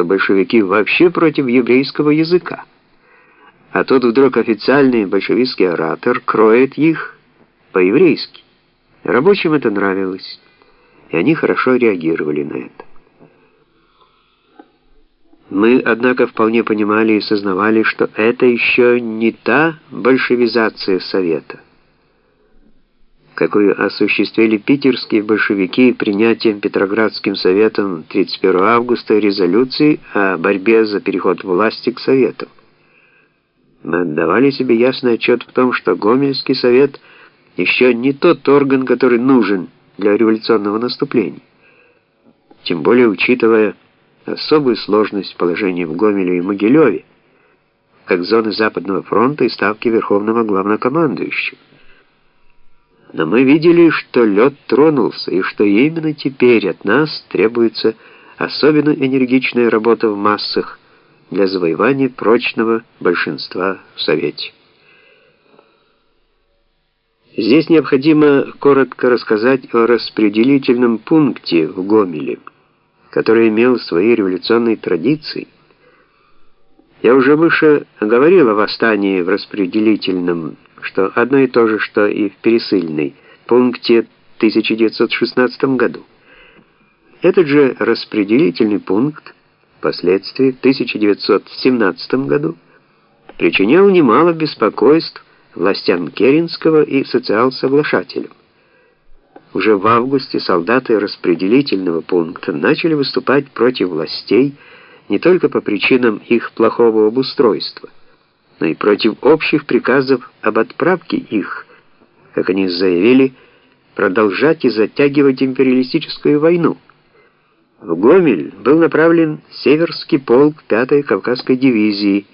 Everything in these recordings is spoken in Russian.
что большевики вообще против еврейского языка. А тут вдруг официальный большевистский оратор кроет их по-еврейски. Рабочим это нравилось, и они хорошо реагировали на это. Мы, однако, вполне понимали и сознавали, что это еще не та большевизация Совета, какую осуществили питерские большевики принятием Петроградским Советом 31 августа резолюции о борьбе за переход власти к Совету. Мы отдавали себе ясный отчет в том, что Гомельский Совет еще не тот орган, который нужен для революционного наступления. Тем более учитывая особую сложность положения в Гомеле и Могилеве, как зоны Западного фронта и ставки Верховного Главнокомандующего. Но мы видели, что лед тронулся, и что именно теперь от нас требуется особенно энергичная работа в массах для завоевания прочного большинства в Совете. Здесь необходимо коротко рассказать о распределительном пункте в Гомеле – который имел свои революционные традиции. Я уже выше говорил о восстании в распределительном, что одно и то же, что и в пересыльной, пункте 1916 году. Этот же распределительный пункт впоследствии в 1917 году причинял немало беспокойств властям Керенского и социал-соглашателям. Уже в августе солдаты распределительного пункта начали выступать против властей не только по причинам их плохого обустройства, но и против общих приказов об отправке их, как они заявили, продолжать и затягивать империалистическую войну. В Гомель был направлен Северский полк 5-й Кавказской дивизии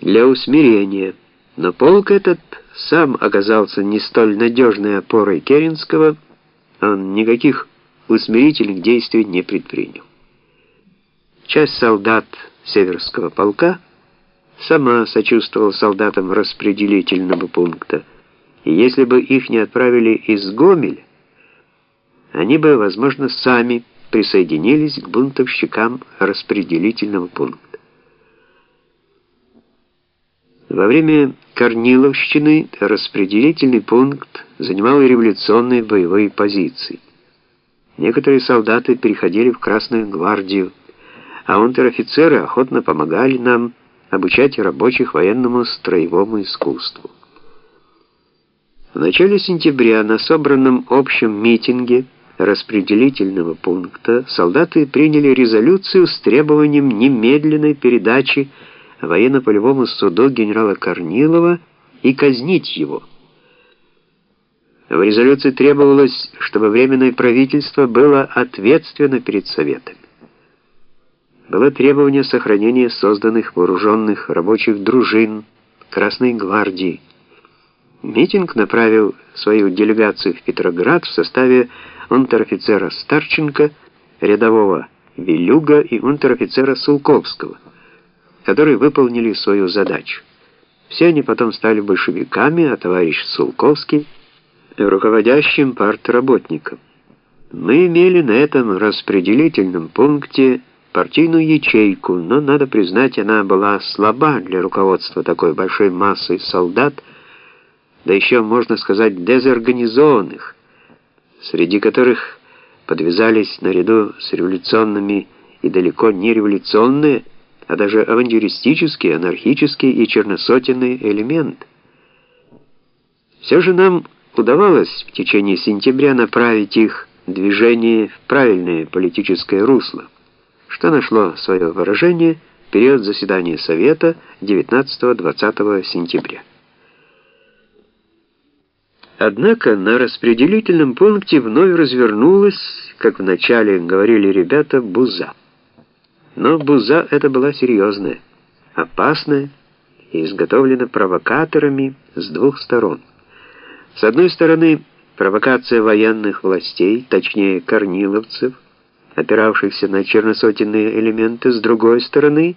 для усмирения, но полк этот сам оказался не столь надежной опорой Керенского, он никаких усмирительных действий не предпринял. Часть солдат Северского полка сама сочувствовала солдатам распределительного пункта, и если бы их не отправили из Гомеля, они бы, возможно, сами присоединились к бунтовщикам распределительного пункта. Во время Корниловщины распределительный пункт занимал революционные боевые позиции. Некоторые солдаты переходили в Красную гвардию, а унтер-офицеры охотно помогали нам обучать рабочих военному строевому искусству. В начале сентября на собранном общем митинге распределительного пункта солдаты приняли резолюцию с требованием немедленной передачи военно-полевому суду генерала Корнилова и казнить его. В резолюции требовалось, чтобы Временное правительство было ответственно перед Советами. Было требование сохранения созданных вооруженных рабочих дружин Красной гвардии. Митинг направил свою делегацию в Петроград в составе унтер-офицера Старченко, рядового Вилюга и унтер-офицера Сулковского которые выполнили свою задачу. Все они потом стали большевиками, а товарищ Сулковский — руководящим партработником. Мы имели на этом распределительном пункте партийную ячейку, но, надо признать, она была слаба для руководства такой большой массой солдат, да еще, можно сказать, дезорганизованных, среди которых подвязались наряду с революционными и далеко не революционные – а даже авантюристический, анархический и черносотенный элемент. Все же нам удавалось в течение сентября направить их движение в правильное политическое русло, что нашло свое выражение в период заседания Совета 19-20 сентября. Однако на распределительном пункте вновь развернулась, как вначале говорили ребята, буза. Но буза эта была серьезная, опасная и изготовлена провокаторами с двух сторон. С одной стороны, провокация военных властей, точнее корниловцев, опиравшихся на черносотенные элементы, с другой стороны,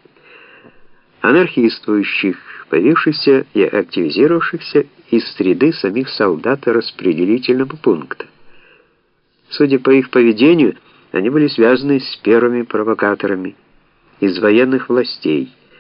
анархистующих, появившихся и активизировавшихся из среды самих солдат распределительного пункта. Судя по их поведению, они были связаны с первыми провокаторами – из военных властей –